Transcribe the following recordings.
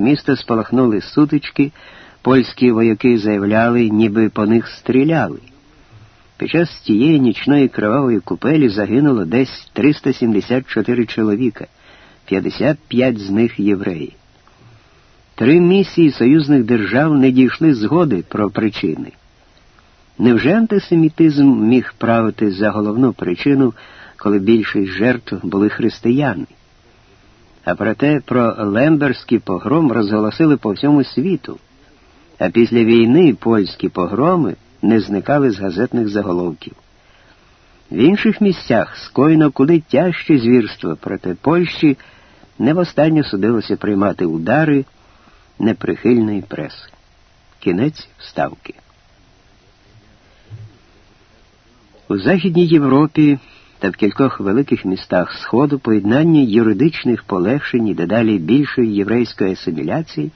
міста спалахнули сутички, польські вояки заявляли, ніби по них стріляли. Під час тієї нічної кривавої купелі загинуло десь 374 чоловіка, 55 з них євреї. Три місії союзних держав не дійшли згоди про причини. Невже антисемітизм міг правити за головну причину, коли більшість жертв були християни? А проте про Лемберський погром розголосили по всьому світу, а після війни польські погроми не зникали з газетних заголовків. В інших місцях скоєно куди тяжче звірство проти Польщі не востаннє судилося приймати удари неприхильної преси. Кінець вставки. У Західній Європі та в кількох великих містах Сходу поєднання юридичних полегшень і дедалі більшої єврейської асиміляції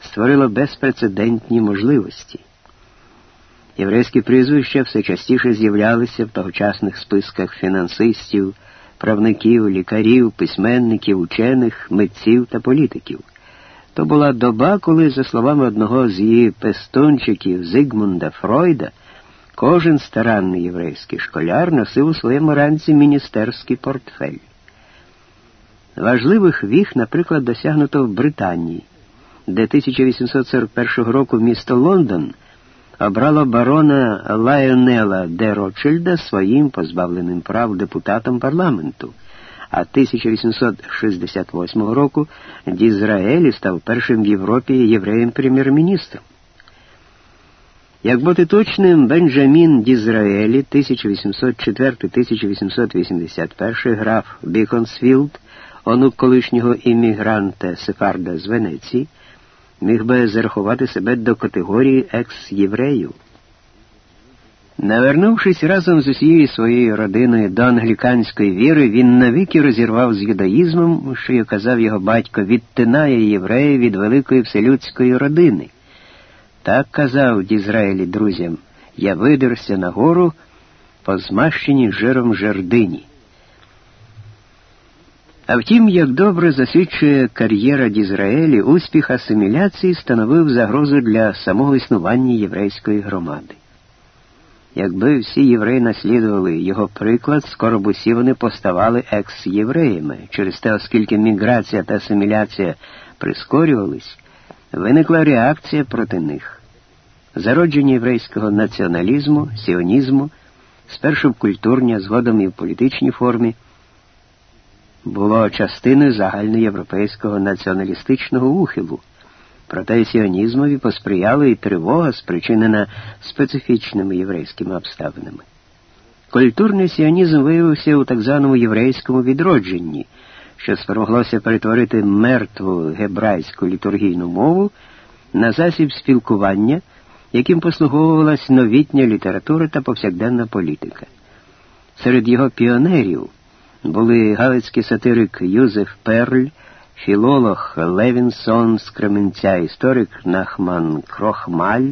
створило безпрецедентні можливості. Єврейські прізвища все частіше з'являлися в тогочасних списках фінансистів, правників, лікарів, письменників, учених, митців та політиків. То була доба, коли, за словами одного з її пестунчиків Зигмунда Фройда, кожен старанний єврейський школяр носив у своєму ранці міністерський портфель. Важливих віх, наприклад, досягнуто в Британії, де 1841 року місто Лондон обрало барона Лайонела де Ротшильда своїм позбавленим прав депутатом парламенту а 1868 року Дізраелі став першим в Європі євреєм прем'єр-міністром. Як бути точним, Бенджамін Дізраелі 1804-1881 граф Біконсфілд, онук колишнього іммігранта Сефарда з Венеції, міг би зарахувати себе до категорії екс-євреїв. Навернувшись разом з усією своєю родиною до англіканської віри, він навіки розірвав з юдаїзмом, що й казав його батько, відтинає євреїв від великої вселюдської родини. Так казав Дізраїлі друзям, я видерся на гору по змащеній жиром жердині. А втім, як добре засвідчує кар'єра Дізраелі, успіх асиміляції становив загрозу для самого існування єврейської громади. Якби всі євреї наслідували його приклад, скоро б усі вони поставали екс-євреями. Через те, оскільки міграція та асиміляція прискорювались, виникла реакція проти них. Зародження єврейського націоналізму, сіонізму, спершу в культурній, а згодом і в політичній формі, було частиною загальноєвропейського націоналістичного ухилу. Проте сіонізмові посприяла і тривога, спричинена специфічними єврейськими обставинами. Культурний сіонізм виявився у так званому єврейському відродженні, що спромоглося перетворити мертву гебрайську літургійну мову на засіб спілкування, яким послуговувалась новітня література та повсякденна політика. Серед його піонерів були галицький сатирик Юзеф Перль філолог Левінсон з Кременця, історик Нахман Крохмаль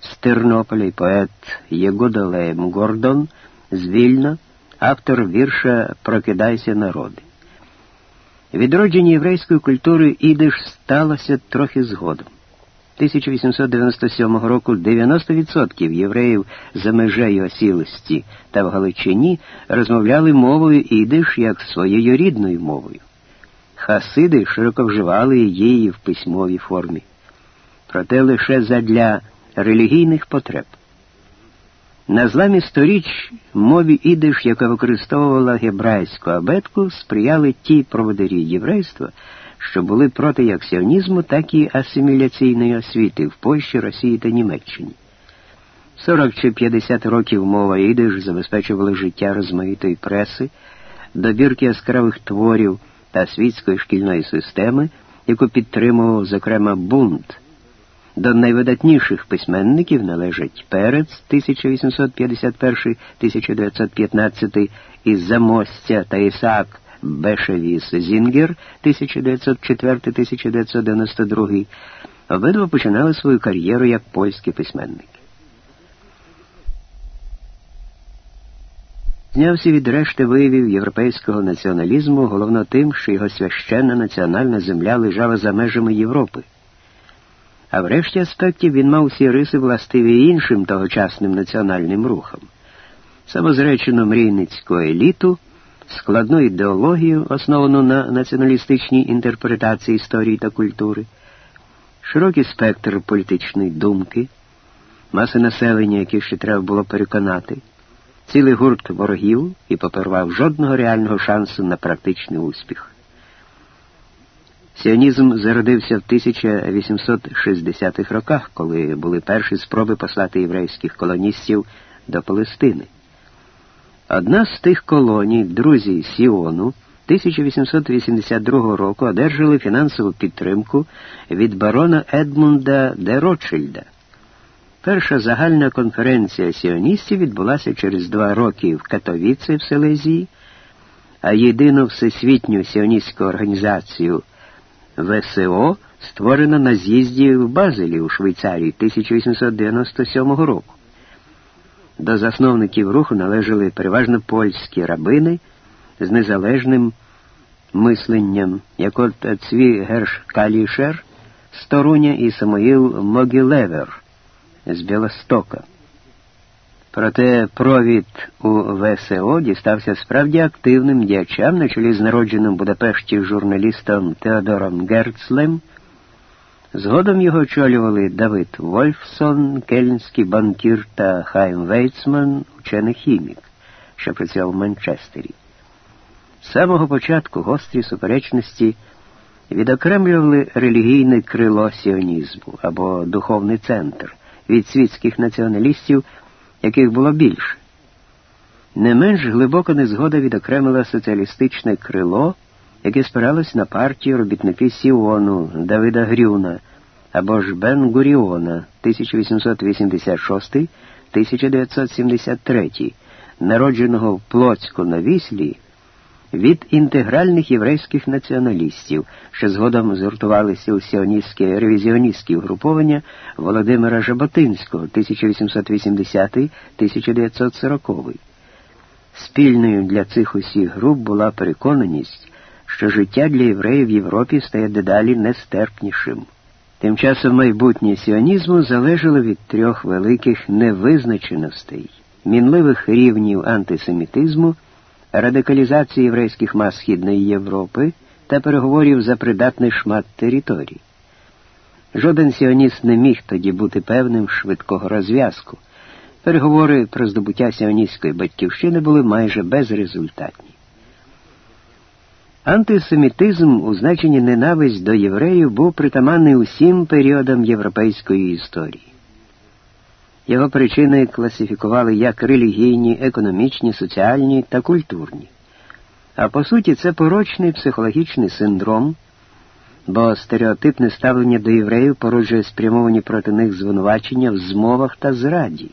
з Тернополя і поет Єгода Леєм Гордон з Вільна, автор вірша Прокидайся народи. Відродження єврейської культури ідиш сталося трохи згодом. 1897 року 90% євреїв за межею осілості та в Галичині розмовляли мовою ідиш як своєю рідною мовою. Хасиди широко вживали її в письмовій формі, проте лише задля релігійних потреб. На зламі сторіч мові ідиш, яка використовувала гебрайську абетку, сприяли ті проводарі єврейства, що були проти як сіонізму, так і асиміляційної освіти в Польщі, Росії та Німеччині. 40 чи 50 років мова ідиш забезпечувала життя розмаїтої преси, добірки яскравих творів та світської шкільної системи, яку підтримував, зокрема, бунт. До найвидатніших письменників належать Перець 1851-1915 із Замостя та Ісаак Бешевіс Зінгер 1904-1992. Обидва починали свою кар'єру як польські письменники. відрізнявся від решти виявів європейського націоналізму головно тим, що його священна національна земля лежала за межами Європи. А в решті аспектів він мав всі риси властиві іншим тогочасним національним рухам, самозречену мрійницьку еліту, складну ідеологію, основану на націоналістичній інтерпретації історії та культури, широкий спектр політичної думки, маси населення, які ще треба було переконати цілий гурт ворогів і попервав жодного реального шансу на практичний успіх. Сіонізм зародився в 1860-х роках, коли були перші спроби послати єврейських колоністів до Палестини. Одна з тих колоній, друзі Сіону, 1882 року одержали фінансову підтримку від барона Едмунда де Ротшильда. Перша загальна конференція сіоністів відбулася через два роки в Катовіце в Селезії, а єдину всесвітню сіоністську організацію ВСО створено на з'їзді в Базелі у Швейцарії 1897 року. До засновників руху належали переважно польські рабини з незалежним мисленням, як от Цві Герш Калішер з Торуня і Самоїл Могілевер з Білостока. Проте провід у ВСО дістався справді активним діячам на чолі з народженим Будапешті журналістом Теодором Герцлем. Згодом його очолювали Давид Вольфсон, кельнський банкір та Хайм Вейцман, учений хімік, що працював в Манчестері. З самого початку гострі суперечності відокремлювали релігійне крило сіонізму або духовний центр від світських націоналістів, яких було більше. Не менш глибоко незгода відокремила соціалістичне крило, яке спиралось на партію робітники Сіону Давида Грюна або ж Бен Гуріона 1886-1973, народженого в Плоцьку на Віслі від інтегральних єврейських націоналістів, що згодом згуртувалися у сіоністське ревізіоністське угруповання Володимира Жаботинського 1880-1940. Спільною для цих усіх груп була переконаність, що життя для євреїв в Європі стає дедалі нестерпнішим. Тим часом майбутнє сіонізму залежало від трьох великих невизначеностей, мінливих рівнів антисемітизму радикалізації єврейських мас Східної Європи та переговорів за придатний шмат територій. Жоден сіоніст не міг тоді бути певним швидкого розв'язку. Переговори про здобуття сіоністської батьківщини були майже безрезультатні. Антисемітизм у значенні ненависть до євреїв був притаманний усім періодам європейської історії. Його причини класифікували як релігійні, економічні, соціальні та культурні. А по суті, це порочний психологічний синдром, бо стереотипне ставлення до євреїв породжує спрямовані проти них звинувачення в змовах та зраді.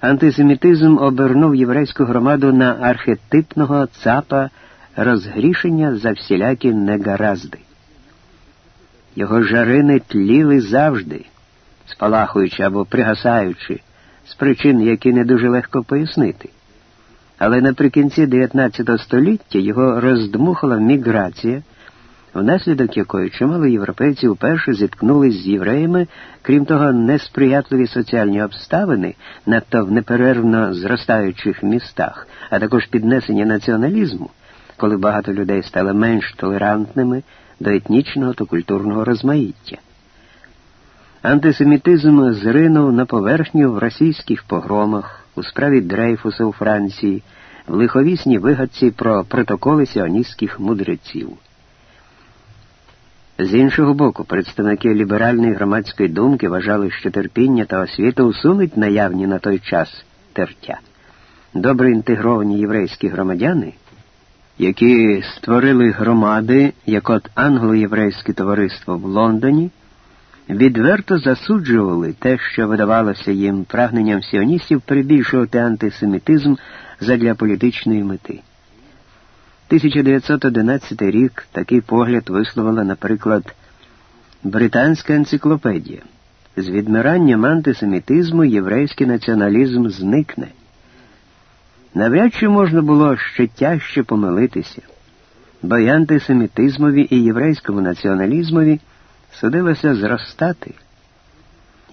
Антисемітизм обернув єврейську громаду на архетипного цапа розгрішення за всілякі негаразди. Його жарини тліли завжди спалахуючи або пригасаючи, з причин, які не дуже легко пояснити. Але наприкінці 19 століття його роздмухала міграція, внаслідок якої чимало європейців вперше зіткнулись з євреями, крім того, несприятливі соціальні обставини, надто в неперервно зростаючих містах, а також піднесення націоналізму, коли багато людей стали менш толерантними до етнічного та культурного розмаїття. Антисемітизм зринув на поверхню в російських погромах, у справі Дрейфуса у Франції, в лиховісній вигадці про протоколи сіоністських мудреців. З іншого боку, представники ліберальної громадської думки вважали, що терпіння та освіта усунуть наявні на той час тертя. Добре інтегровані єврейські громадяни, які створили громади, як от англо-єврейське товариство в Лондоні відверто засуджували те, що видавалося їм прагненням сіоністів перебільшувати антисемітизм задля політичної мети. 1911 рік такий погляд висловила, наприклад, Британська енциклопедія. З відмиранням антисемітизму єврейський націоналізм зникне. Навряд чи можна було ще тяжче помилитися, бо й антисемітизмові і єврейському націоналізмові судилося зростати.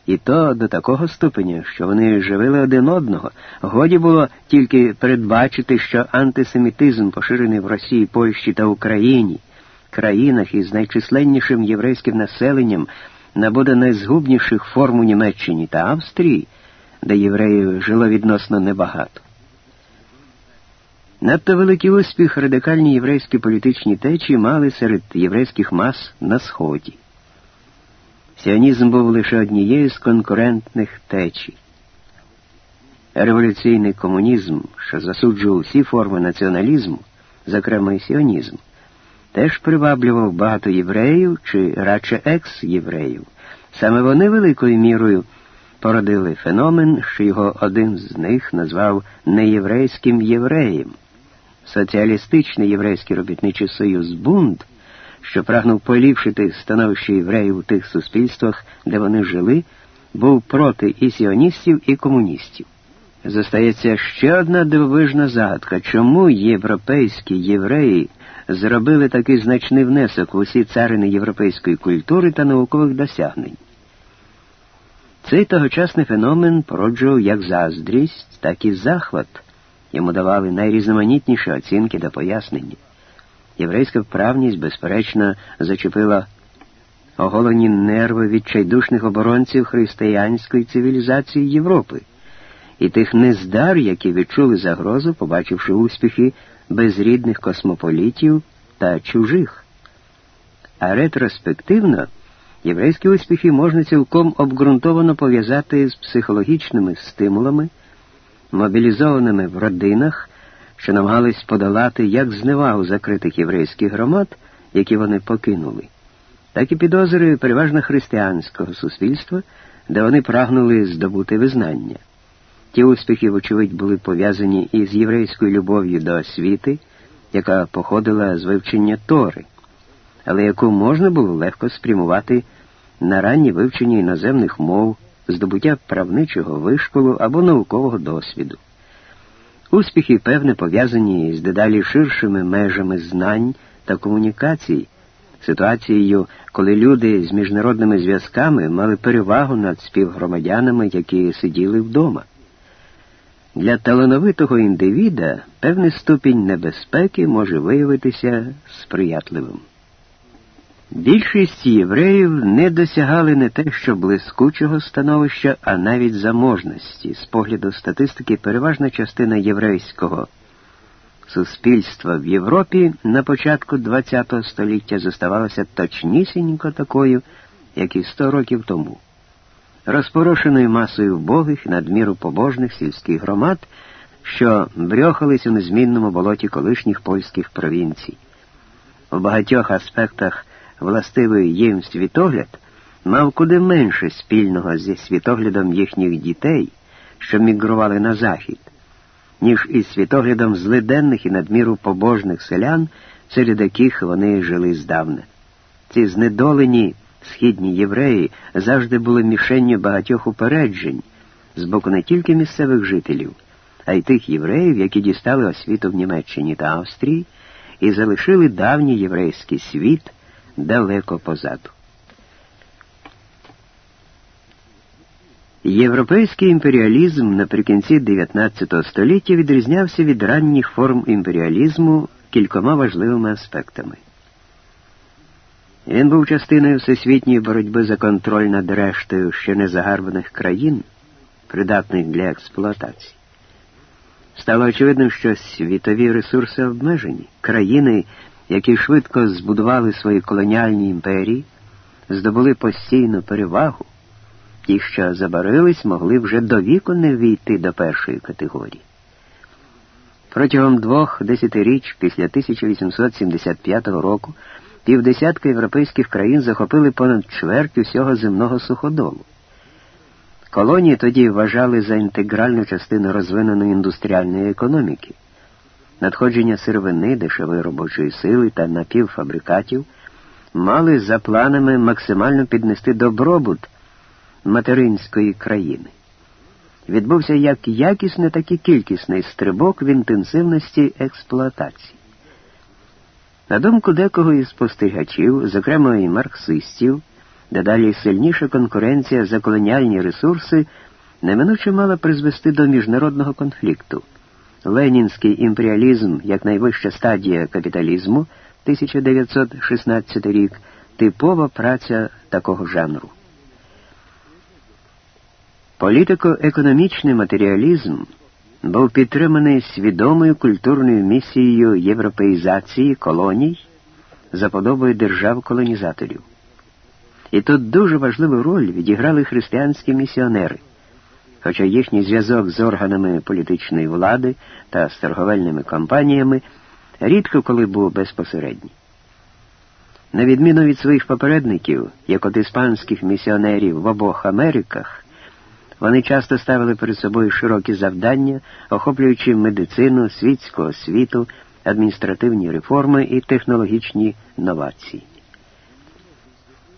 І то до такого ступеня, що вони живили один одного, годі було тільки передбачити, що антисемітизм, поширений в Росії, Польщі та Україні, країнах із найчисленнішим єврейським населенням, набуде найзгубніших форм у Німеччині та Австрії, де євреїв жило відносно небагато. Надто великий успіх радикальні єврейські політичні течії мали серед єврейських мас на Сході. Сіонізм був лише однією з конкурентних течій. Революційний комунізм, що засуджував всі форми націоналізму, зокрема і сіонізм, теж приваблював багато євреїв чи радше екс-євреїв. Саме вони великою мірою породили феномен, що його один з них назвав неєврейським євреєм. Соціалістичний єврейський робітничий союз Бунд що прагнув поліпшити становище євреїв у тих суспільствах, де вони жили, був проти і сіоністів, і комуністів. Зостається ще одна дивовижна загадка, чому європейські євреї зробили такий значний внесок в усі царини європейської культури та наукових досягнень. Цей тогочасний феномен породжував як заздрість, так і захват. Йому давали найрізноманітніші оцінки та пояснення. Єврейська вправність, безперечно, зачепила оголені нерви відчайдушних оборонців християнської цивілізації Європи і тих нездар, які відчули загрозу, побачивши успіхи безрідних космополітів та чужих. А ретроспективно єврейські успіхи можна цілком обґрунтовано пов'язати з психологічними стимулами, мобілізованими в родинах що намагались подолати як зневагу закритих єврейських громад, які вони покинули, так і підозри переважно християнського суспільства, де вони прагнули здобути визнання. Ті успіхи, вочевидь, були пов'язані із єврейською любов'ю до освіти, яка походила з вивчення Тори, але яку можна було легко спрямувати на раннє вивчення іноземних мов, здобуття правничого вишколу або наукового досвіду. Успіхи, певне, пов'язані з дедалі ширшими межами знань та комунікацій, ситуацією, коли люди з міжнародними зв'язками мали перевагу над співгромадянами, які сиділи вдома. Для талановитого індивіда певний ступінь небезпеки може виявитися сприятливим. Більшість євреїв не досягали не те, що блискучого становища, а навіть заможності. З погляду статистики, переважна частина єврейського суспільства в Європі на початку ХХ століття зоставалася точнісінько такою, як і сто років тому, розпорошеною масою вбогих надміру побожних сільських громад, що брьохались у незмінному болоті колишніх польських провінцій. У багатьох аспектах властивий їм світогляд мав куди менше спільного зі світоглядом їхніх дітей, що мігрували на захід, ніж із світоглядом злиденних і надміру побожних селян, серед яких вони жили здавна. Ці знедолені східні євреї завжди були мішенню багатьох упереджень з боку не тільки місцевих жителів, а й тих євреїв, які дістали освіту в Німеччині та Австрії і залишили давній єврейський світ далеко позаду. Європейський імперіалізм наприкінці 19 століття відрізнявся від ранніх форм імперіалізму кількома важливими аспектами. Він був частиною всесвітньої боротьби за контроль над рештою ще незагарбаних країн, придатних для експлуатації. Стало очевидним, що світові ресурси обмежені, країни, які швидко збудували свої колоніальні імперії, здобули постійну перевагу, ті, що забарились, могли вже до віку не війти до першої категорії. Протягом двох десятиріч після 1875 року півдесятка європейських країн захопили понад чверть усього земного суходолу. Колонії тоді вважали за інтегральну частину розвиненої індустріальної економіки надходження сировини, дешевої робочої сили та напівфабрикатів мали за планами максимально піднести добробут материнської країни. відбувся як якісний, так і кількісний стрибок в інтенсивності експлуатації. На думку декого із спостерігачів, зокрема і марксистів, дедалі сильніша конкуренція за колоніальні ресурси неминуче мала призвести до міжнародного конфлікту. Ленінський імперіалізм як найвища стадія капіталізму 1916 рік типова праця такого жанру. Політико-економічний матеріалізм був підтриманий свідомою культурною місією європеїзації колоній за подобою держав-колонізаторів. І тут дуже важливу роль відіграли християнські місіонери, хоча їхній зв'язок з органами політичної влади та з торговельними компаніями рідко коли був безпосередній. На відміну від своїх попередників, як от іспанських місіонерів в обох Америках, вони часто ставили перед собою широкі завдання, охоплюючи медицину, світську освіту, адміністративні реформи і технологічні новації.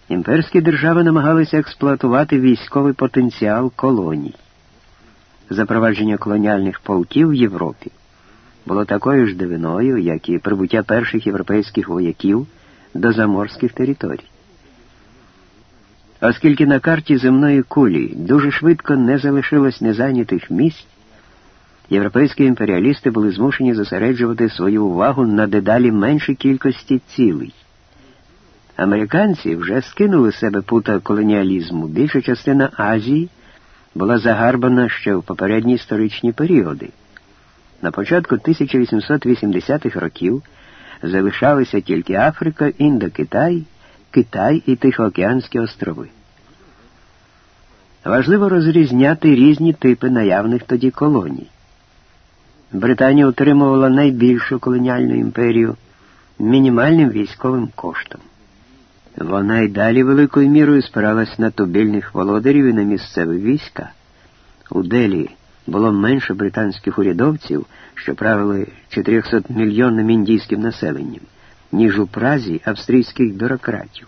Імперські держави намагалися експлуатувати військовий потенціал колоній. Запровадження колоніальних полків в Європі було такою ж дивиною, як і прибуття перших європейських вояків до заморських територій. Оскільки на карті земної кулі дуже швидко не залишилось незайнятих місць, європейські імперіалісти були змушені зосереджувати свою увагу на дедалі меншій кількості цілей. Американці вже скинули з себе пута колоніалізму. Більша частина Азії була загарбана ще в попередні історичні періоди. На початку 1880-х років залишалися тільки Африка, Індокитай, Китай і Тихоокеанські острови. Важливо розрізняти різні типи наявних тоді колоній. Британія утримувала найбільшу колоніальну імперію мінімальним військовим коштом. Вона й далі великою мірою спиралась на тубільних володарів і на місцеві війська. У Делі було менше британських урядовців, що правили 400 мільйонним індійським населенням, ніж у Празі австрійських бюрократів.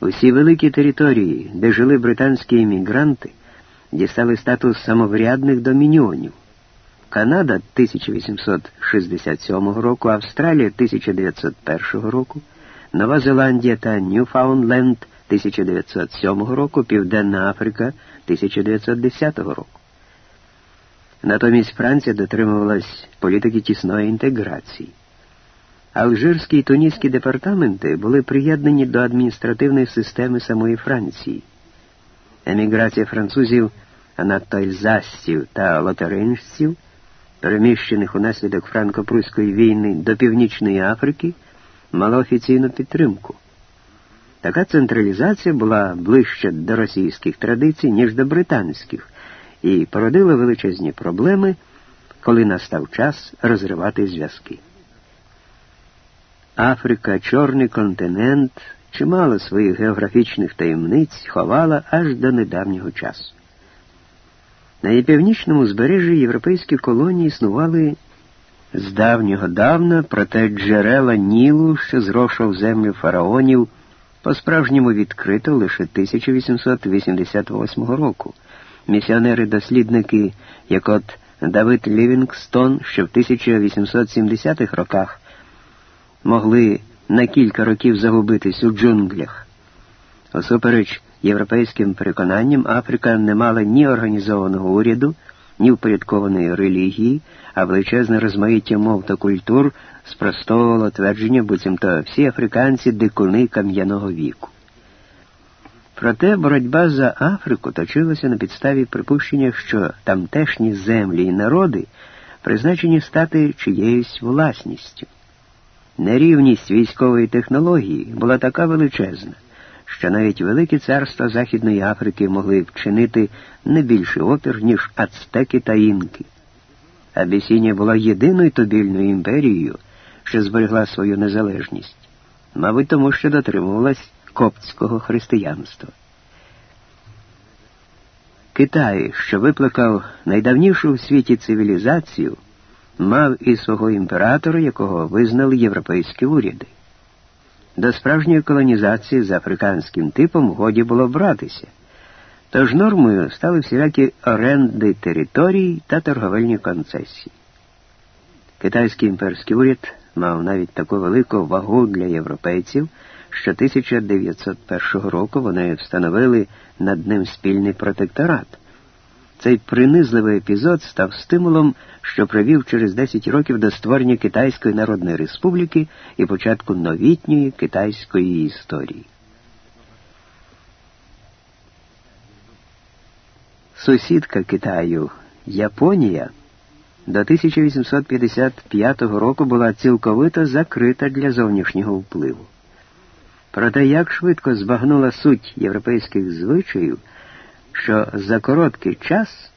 Усі великі території, де жили британські іммігранти, дістали статус самоврядних домініонів. Канада 1867 року, Австралія 1901 року, Нова Зеландія та Ньюфаундленд 1907 року, Південна Африка 1910 року. Натомість Франція дотримувалась політики тісної інтеграції. Алжирські і туніські департаменти були приєднані до адміністративної системи самої Франції. Еміграція французів, а та лотеринжців, переміщених унаслідок франко-пруської війни до Північної Африки, мала офіційну підтримку. Така централізація була ближче до російських традицій, ніж до британських, і породила величезні проблеми, коли настав час розривати зв'язки. Африка, Чорний континент, чимало своїх географічних таємниць ховала аж до недавнього часу. На її північному узбережжі європейські колонії існували з давнього давна, проте джерела Нілу, що зрошав землю фараонів, по-справжньому відкрито лише 1888 року. Місіонери-дослідники, як от Давид Лівінгстон, що в 1870-х роках могли на кілька років загубитись у джунглях. Осупереч європейським переконанням, Африка не мала ні організованого уряду, ні впорядкованої релігії, а величезне розмаїття мов та культур спростовувало твердження, буцімто всі африканці дикуни кам'яного віку. Проте боротьба за Африку точилася на підставі припущення, що тамтешні землі і народи призначені стати чиєюсь власністю. Нерівність військової технології була така величезна, що навіть великі царства Західної Африки могли вчинити не більший опір, ніж ацтеки та інки. Абісінія була єдиною тобільною імперією, що зберегла свою незалежність, мабуть, тому що дотримувалась коптського християнства. Китай, що викликав найдавнішу в світі цивілізацію, мав і свого імператора, якого визнали європейські уряди. До справжньої колонізації з африканським типом годі було братися. Тож нормою стали всілякі оренди територій та торговельні концесії. Китайський імперський уряд мав навіть таку велику вагу для європейців, що 1901 року вони встановили над ним спільний протекторат. Цей принизливий епізод став стимулом, що привів через 10 років до створення Китайської Народної Республіки і початку новітньої китайської історії. Сусідка Китаю Японія до 1855 року була цілковито закрита для зовнішнього впливу. Проте як швидко збагнула суть європейських звичаїв, що за короткий час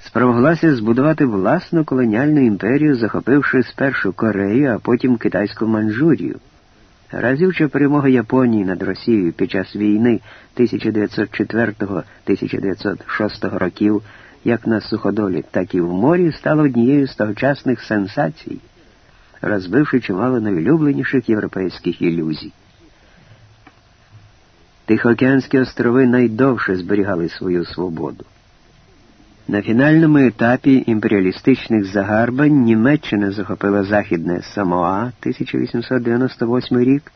спромоглася збудувати власну колоніальну імперію, захопивши спершу Корею, а потім Китайську Манчжурію. Разюча перемога Японії над Росією під час війни 1904-1906 років як на суходолі, так і в морі стала однією з тогочасних сенсацій, розбивши чимало найулюбленіших європейських ілюзій. Тихоокеанські острови найдовше зберігали свою свободу. На фінальному етапі імперіалістичних загарбань Німеччина захопила Західне Самоа 1898 рік,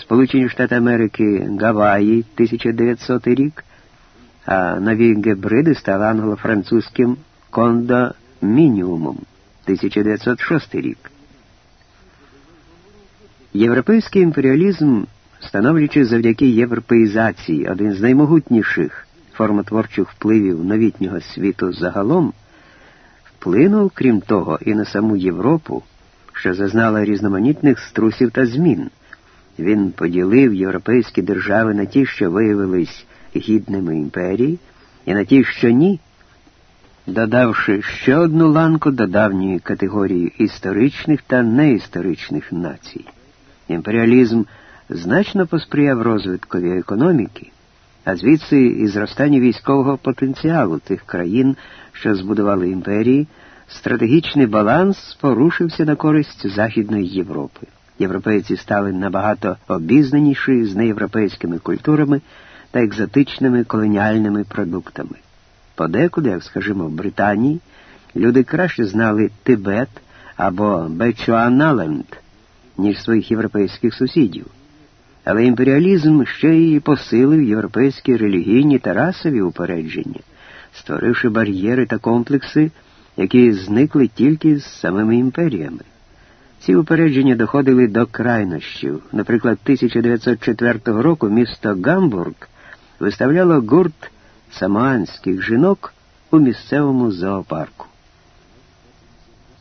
Сполучені Штати Америки Гаваї 1900 рік, а нові гебриди стали англо-французьким кондомініумом 1906 рік. Європейський імперіалізм становлячи завдяки європеїзації один з наймогутніших формотворчих впливів новітнього світу загалом, вплинув, крім того, і на саму Європу, що зазнала різноманітних струсів та змін. Він поділив європейські держави на ті, що виявились гідними імперії, і на ті, що ні, додавши ще одну ланку до давньої категорії історичних та неісторичних націй. Імперіалізм значно посприяв розвиткові економіки, а звідси і зростанню військового потенціалу тих країн, що збудували імперії, стратегічний баланс порушився на користь Західної Європи. Європейці стали набагато обізнаніші з неєвропейськими культурами та екзотичними колоніальними продуктами. Подекуди, як скажімо, в Британії, люди краще знали Тибет або Бечуаналенд, ніж своїх європейських сусідів. Але імперіалізм ще й посилив європейські релігійні та расові упередження, створивши бар'єри та комплекси, які зникли тільки з самими імперіями. Ці упередження доходили до крайнощів. Наприклад, 1904 року місто Гамбург виставляло гурт самоанських жінок у місцевому зоопарку.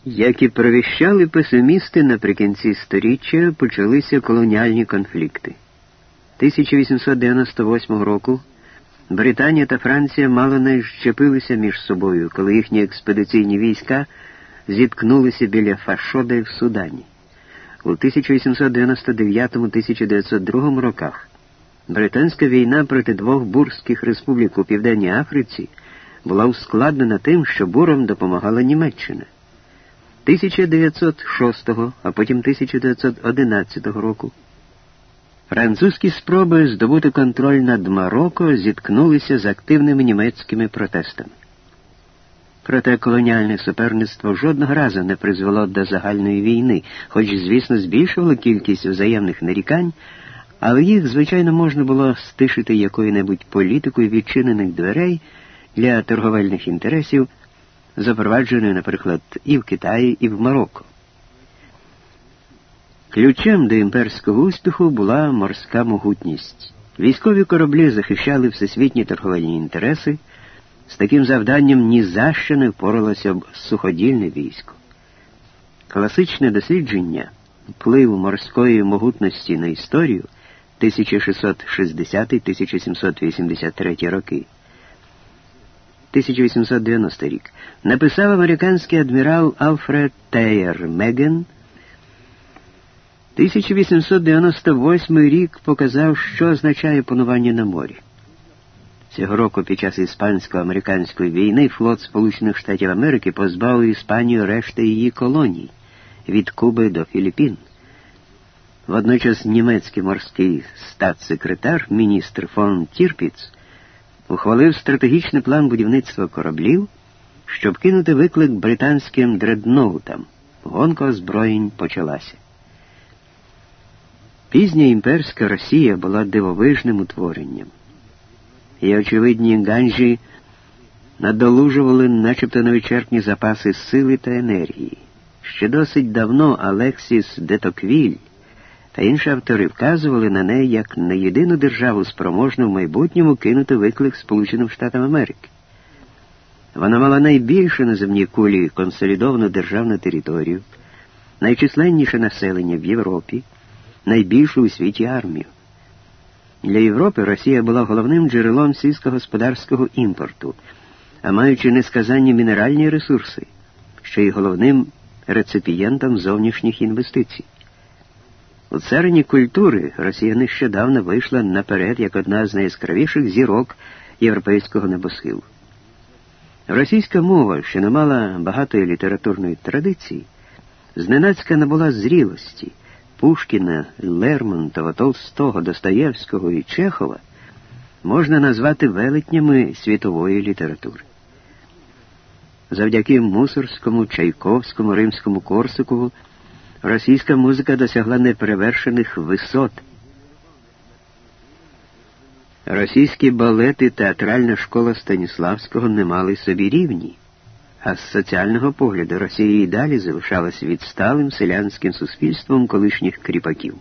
Як і провіщали песимісти наприкінці сторіччя, почалися колоніальні конфлікти. 1898 року Британія та Франція мало не щепилися між собою, коли їхні експедиційні війська зіткнулися біля Фашоди в Судані. У 1899-1902 роках британська війна проти двох бурських республік у Південній Африці була ускладнена тим, що бурам допомагала Німеччина. 1906, а потім 1911 року. Французькі спроби здобути контроль над Марокко зіткнулися з активними німецькими протестами. Проте колоніальне суперництво жодного разу не призвело до загальної війни, хоч, звісно, збільшувало кількість взаємних нарікань, але їх, звичайно, можна було стишити якою-небудь політикою відчинених дверей для торговельних інтересів запровадженої, наприклад, і в Китаї, і в Марокко. Ключем до імперського успіху була морська могутність. Військові кораблі захищали всесвітні торговельні інтереси. З таким завданням ні за що не впоралося б суходільне військо. Класичне дослідження впливу морської могутності на історію 1660-1783 роки 1890 рік, написав американський адмірал Алфред Тейер Меген. 1898 рік показав, що означає панування на морі. Цього року під час іспансько-американської війни флот Сполучених Штатів Америки позбавив Іспанію решти її колоній від Куби до Філіппін. Водночас німецький морський статс-секретар, міністр фон Тірпіц, ухвалив стратегічний план будівництва кораблів, щоб кинути виклик британським дредноутам. Гонка озброєнь почалася. Пізня імперська Росія була дивовижним утворенням. І очевидні ганжі надолужували начебто невичерпні запаси сили та енергії. Ще досить давно Алексіс Детоквіль та інші автори вказували на неї як на єдину державу спроможну в майбутньому кинути виклик Сполученим Штатам Америки. Вона мала найбільшу на земній кулі консолідовану державну територію, найчисленніше населення в Європі, найбільшу у світі армію. Для Європи Росія була головним джерелом сільськогосподарського імпорту, а маючи несказанні мінеральні ресурси, що й головним реципієнтом зовнішніх інвестицій. У царині культури Росія нещодавно вийшла наперед як одна з найяскравіших зірок європейського небосхилу. Російська мова, що не мала багатої літературної традиції, зненацька набула зрілості Пушкіна, Лермонтова, Толстого, Достоєвського і Чехова можна назвати велетнями світової літератури. Завдяки Мусорському, Чайковському, Римському Корсикову російська музика досягла неперевершених висот. Російські балети театральна школа Станіславського не мали собі рівні, а з соціального погляду Росія і далі залишалась відсталим селянським суспільством колишніх кріпаків.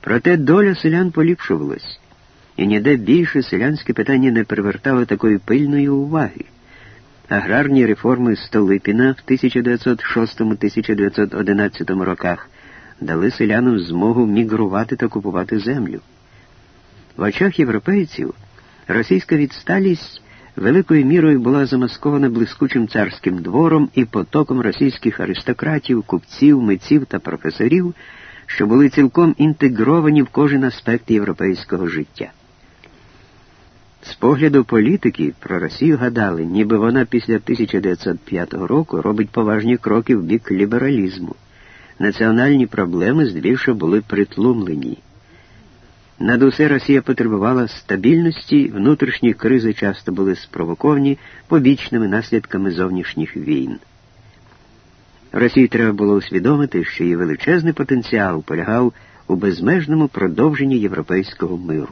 Проте доля селян поліпшувалась, і ніде більше селянське питання не привертало такої пильної уваги. Аграрні реформи Столипіна в 1906-1911 роках дали селянам змогу мігрувати та купувати землю. В очах європейців російська відсталість великою мірою була замаскована блискучим царським двором і потоком російських аристократів, купців, митців та професорів, що були цілком інтегровані в кожен аспект європейського життя. З погляду політики про Росію гадали, ніби вона після 1905 року робить поважні кроки в бік лібералізму. Національні проблеми здебільшого були притлумлені. Над усе Росія потребувала стабільності, внутрішні кризи часто були спровоковані побічними наслідками зовнішніх війн. Росії треба було усвідомити, що її величезний потенціал полягав у безмежному продовженні європейського миру.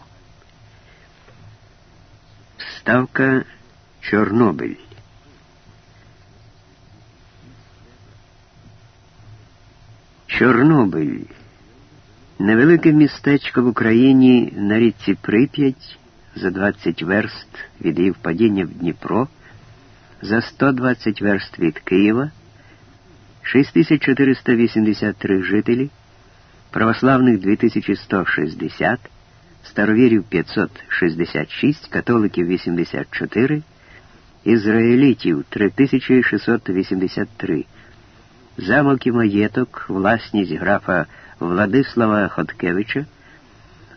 Ставка Чорнобиль. Чорнобиль. Невелике містечко в Україні на річці Прип'ять за 20 верст від її впадіння в Дніпро, за 120 верст від Києва, 6483 жителі, православних 2160 старовірів 566, католиків 84, ізраїлітів 3683, замок і маєток, власність графа Владислава Хоткевича,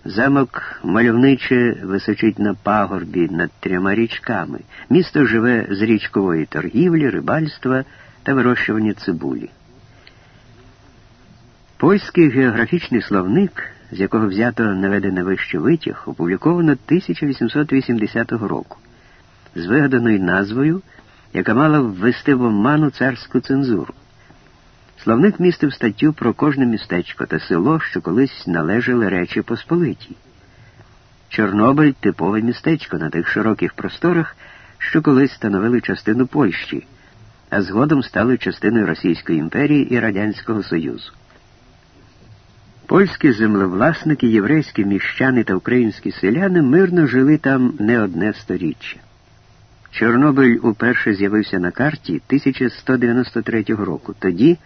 замок мальовниче височить на пагорбі над трьома річками. Місто живе з річкової торгівлі, рибальства та вирощування цибулі. Польський географічний словник з якого взято наведене вище витяг, опубліковано 1880 року, з вигаданою назвою, яка мала ввести в оману царську цензуру. Словник містив статтю про кожне містечко та село, що колись належали Речі Посполитій. Чорнобиль типове містечко на тих широких просторах, що колись становили частину Польщі, а згодом стали частиною Російської імперії і Радянського Союзу. Польські землевласники, єврейські міщани та українські селяни мирно жили там не одне сторіччя. Чорнобиль уперше з'явився на карті 1193 року. Тоді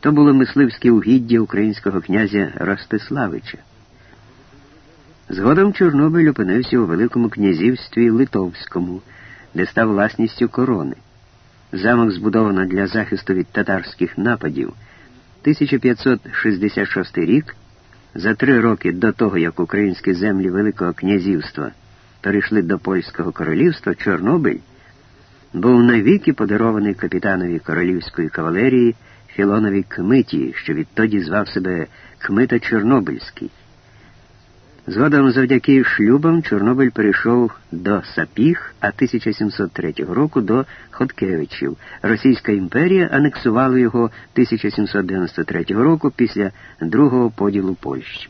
то було мисливське угіддя українського князя Ростиславича. Згодом Чорнобиль опинився у Великому князівстві Литовському, де став власністю корони. Замок збудовано для захисту від татарських нападів. 1566 рік, за три роки до того, як українські землі Великого князівства перейшли до Польського королівства, Чорнобиль був навіки подарований капітанові королівської кавалерії Філонові Кмиті, що відтоді звав себе Кмита Чорнобильський. Згодом завдяки шлюбам Чорнобиль перейшов до Сапіг, а 1703 року до Хоткевичів. Російська імперія анексувала його 1793 року після другого поділу Польщі.